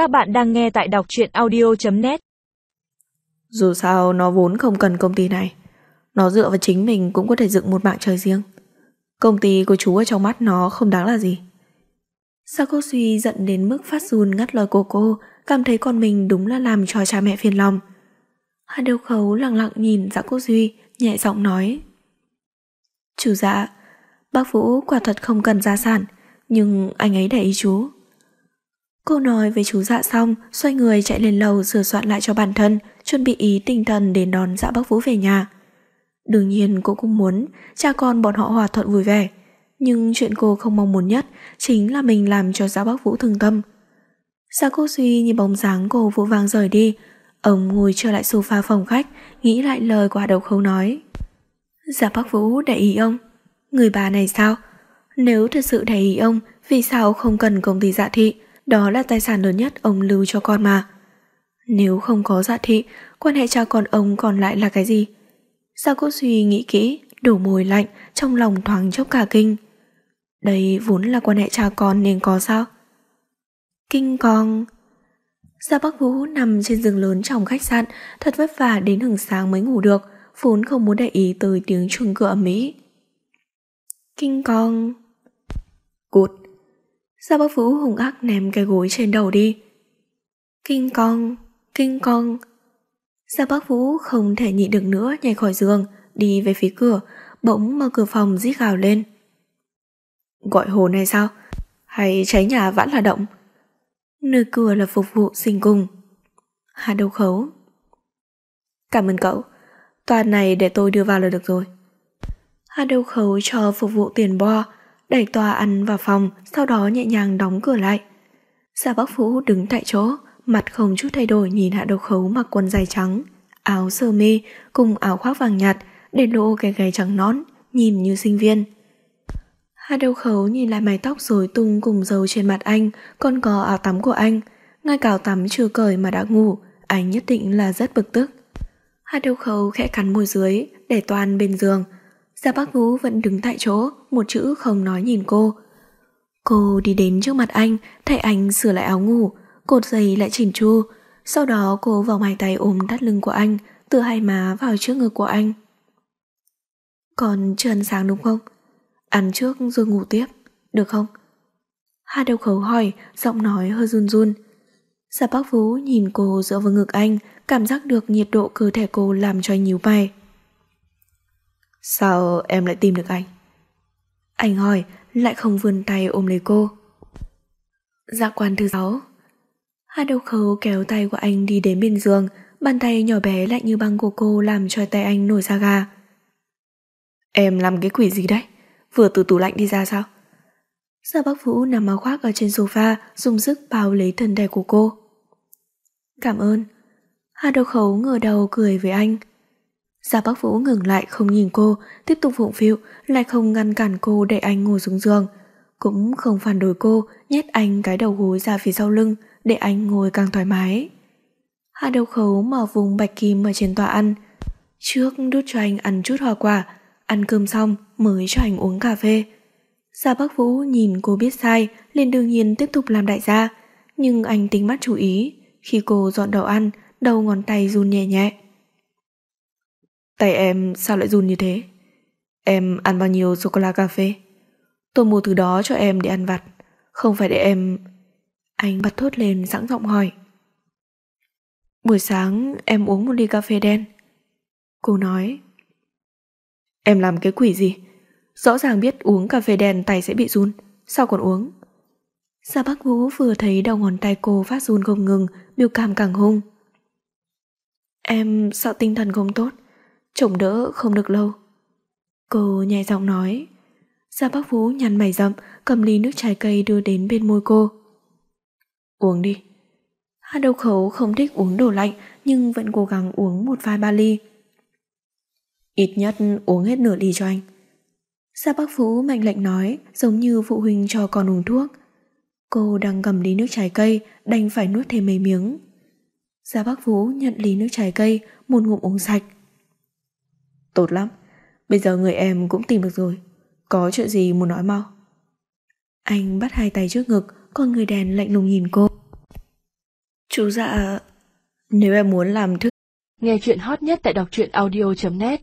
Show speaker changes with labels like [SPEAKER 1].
[SPEAKER 1] Các bạn đang nghe tại đọc truyện audio.net
[SPEAKER 2] Dù sao, nó vốn không cần công ty này. Nó dựa vào chính mình cũng có thể dựng một mạng trời riêng. Công ty của chú ở trong mắt nó không đáng là gì. Sao cô suy giận đến mức phát run ngắt lời của cô, Cảm thấy con mình đúng là làm cho cha mẹ phiền lòng. Hà Đều khấu lặng lặng nhìn dạ cô Duy Nhẹ giọng nói. Chủ dạ Bác Vũ quả thật không cần gia sản, Nhưng anh ấy để ý chú. Cô nói với chú dạ xong, Xoay người chạy lên lầu sửa soạn lại cho bản thân, Chuẩn bị ý tinh thần để đón dạ bác Vũ về nhà. Đương nhiên cô cũng muốn Cha con bọn họ hòa thuận vui vẻ, Nhưng chuyện cô không mong muốn nhất Chính là mình làm cho dạ bác Vũ thương tâm. Dạ cô suy nhìn bóng dáng cô vũ vàng rời đi, Ông ngồi trở lại sofa phòng khách, Nghĩ lại lời của đầu khâu nói. Dạ bác Vũ, để ý ông. Người bà này sao? Nếu thật sự để ý ông, Vì sao không cần công ty dạ thị? Đó là tài sản lớn nhất ông lưu cho con mà Nếu không có dạ thị Quan hệ cha con ông còn lại là cái gì Dạ cô suy nghĩ kỹ Đổ môi lạnh Trong lòng thoáng chốc cả kinh Đây vốn là quan hệ cha con nên có sao Kinh con Gia Bắc Vũ nằm trên giường lớn trong khách sạn, thật vất vả đến hừng sáng mới ngủ được, vốn không muốn để ý tới tiếng chuông cửa mỹ. Kinh con. Cút. Gia Bắc Vũ hùng ác ném cái gối trên đầu đi. Kinh con, kinh con. Gia Bắc Vũ không thể nhịn được nữa nhảy khỏi giường, đi về phía cửa, bỗng mở cửa phòng rít gào lên. Gọi hồn hay sao? Hay cháy nhà vẫn là động? Nơi cửa là phục vụ sinh cùng. Hà đầu khấu. Cảm ơn cậu. Toàn này để tôi đưa vào là được rồi. Hà đầu khấu cho phục vụ tiền bo, đẩy tòa ăn vào phòng, sau đó nhẹ nhàng đóng cửa lại. Gia Bắc Phú đứng tại chỗ, mặt không chút thay đổi nhìn hạ đầu khấu mặc quần dài trắng, áo sơ mi cùng áo khoác vàng nhạt, để lộ cái gáy trắng nón, nhìn như sinh viên. Hạ đầu khấu nhìn lại mái tóc rối tung cùng dầu trên mặt anh, còn có áo tắm của anh. Ngay cả áo tắm chưa cởi mà đã ngủ, anh nhất định là rất bực tức. Hạ đầu khấu khẽ cắn môi dưới, để toàn bên giường. Gia bác Vũ vẫn đứng tại chỗ, một chữ không nói nhìn cô. Cô đi đến trước mặt anh, thay anh sửa lại áo ngủ, cột giày lại chỉnh chu. Sau đó cô vòng hai tay ôm đắt lưng của anh, từ hai má vào trước ngực của anh. Còn chưa ăn sáng đúng không? Ăn trước rồi ngủ tiếp, được không? Hà đầu khấu hỏi, giọng nói hơi run run. Gia Bác Vũ nhìn cô dựa vào ngực anh, cảm giác được nhiệt độ cơ thể cô làm cho anh nhíu mày. Sao em lại tìm được anh? Anh hỏi, lại không vươn tay ôm lấy cô. Dạ quan thứ sáu. Hà đầu khấu kéo tay của anh đi đến bên giường, bàn tay nhỏ bé lạnh như băng của cô làm cho tay anh nổi da gà. Em làm cái quỷ gì đấy? vừa từ tủ lạnh đi ra sao? giờ bác Vũ nằm áo khoác ở trên sofa, dùng sức bao lấy thân thể của cô. Cảm ơn. Hà đầu khấu ngửa đầu cười với anh. Gia Bắc Vũ ngừng lại không nhìn cô, tiếp tục phụng phịu, lại không ngăn cản cô để anh ngồi xuống giường. Cũng không phản đối cô, nhét anh cái đầu gối ra phía sau lưng, để anh ngồi càng thoải mái. Hạ đầu khấu mở vùng bạch kim ở trên tòa ăn. Trước đút cho anh ăn chút hoa quả, Ăn cơm xong mới cho anh uống cà phê. Gia Bắc Vũ nhìn cô biết sai, liền đương nhiên tiếp tục làm đại gia. Nhưng anh tính mắt chú ý, khi cô dọn đầu ăn, đầu ngón tay run nhẹ nhẹ. Tay em sao lại run như thế? Em ăn bao nhiêu sô-cô-la cà phê? Tôi mua thứ đó cho em để ăn vặt, không phải để em... Anh bật thốt lên sẵn giọng hỏi. Buổi sáng em uống một ly cà phê đen. Cô nói, Em làm cái quỷ gì? Rõ ràng biết uống cà phê đen tay sẽ bị run, sao còn uống? Sa Bắc Vũ vừa thấy đầu ngón tay cô phát run không ngừng, biểu cảm càng hung. Em sợ tinh thần không tốt, chồng đỡ không được lâu. Cô nhẹ giọng nói. Gia Bắc Vũ nhăn mày rậm, cầm ly nước trái cây đưa đến bên môi cô. Uống đi. Hạ đầu khấu không thích uống đồ lạnh, nhưng vẫn cố gắng uống một vài ba ly. Ít nhất uống hết nửa ly cho anh. gia bác vũ mạnh lệnh nói giống như phụ huynh cho con uống thuốc. Cô đang cầm ly nước trái cây đành phải nuốt thêm mấy miếng. Gia Bác vũ nhận ly nước trái cây một ngụm uống sạch. Tốt lắm, bây giờ người em cũng tìm được rồi. Có chuyện gì muốn nói mau? Anh bắt hai tay trước ngực, con người đèn lạnh lùng nhìn cô. Chú dạ, nếu em muốn làm thức
[SPEAKER 1] Nghe chuyện hot nhất tại đọc truyện audio.net